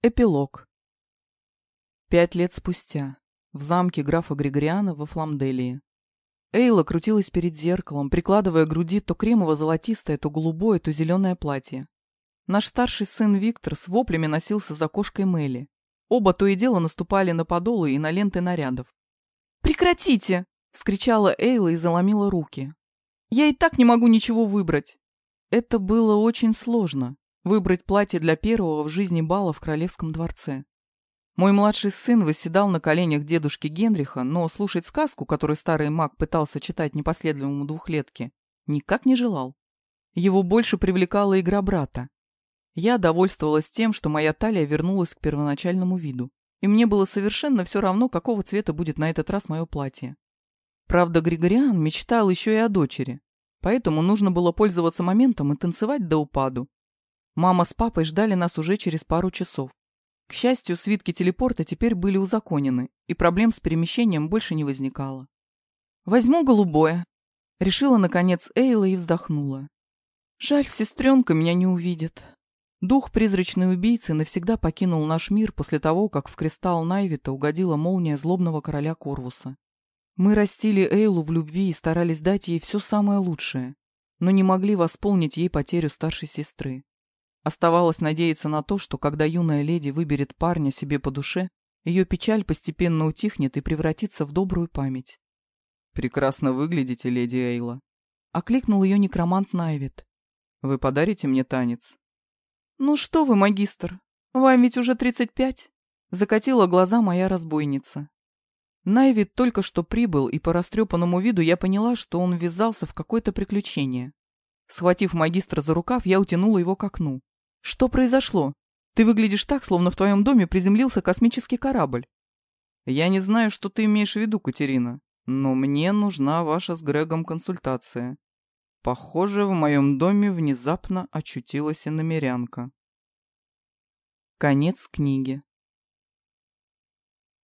Эпилог. Пять лет спустя. В замке графа Григориана во Фламделии. Эйла крутилась перед зеркалом, прикладывая к груди то кремово-золотистое, то голубое, то зеленое платье. Наш старший сын Виктор с воплями носился за кошкой Мелли. Оба то и дело наступали на подолы и на ленты нарядов. «Прекратите!» — вскричала Эйла и заломила руки. «Я и так не могу ничего выбрать!» Это было очень сложно выбрать платье для первого в жизни бала в королевском дворце. Мой младший сын восседал на коленях дедушки Генриха, но слушать сказку, которую старый маг пытался читать непоследовому двухлетке, никак не желал. Его больше привлекала игра брата. Я довольствовалась тем, что моя талия вернулась к первоначальному виду, и мне было совершенно все равно, какого цвета будет на этот раз мое платье. Правда, Григориан мечтал еще и о дочери, поэтому нужно было пользоваться моментом и танцевать до упаду, Мама с папой ждали нас уже через пару часов. К счастью, свитки телепорта теперь были узаконены, и проблем с перемещением больше не возникало. «Возьму голубое», — решила, наконец, Эйла и вздохнула. «Жаль, сестренка меня не увидит». Дух призрачной убийцы навсегда покинул наш мир после того, как в кристалл Найвита угодила молния злобного короля Корвуса. Мы растили Эйлу в любви и старались дать ей все самое лучшее, но не могли восполнить ей потерю старшей сестры. Оставалось надеяться на то, что когда юная леди выберет парня себе по душе, ее печаль постепенно утихнет и превратится в добрую память. «Прекрасно выглядите, леди Эйла», — окликнул ее некромант Найвит. «Вы подарите мне танец?» «Ну что вы, магистр, вам ведь уже тридцать пять», — закатила глаза моя разбойница. Найвит только что прибыл, и по растрепанному виду я поняла, что он ввязался в какое-то приключение. Схватив магистра за рукав, я утянула его к окну. Что произошло? Ты выглядишь так, словно в твоем доме приземлился космический корабль. Я не знаю, что ты имеешь в виду, Катерина, но мне нужна ваша с Грегом консультация. Похоже, в моем доме внезапно очутилась иномерянка. Конец книги.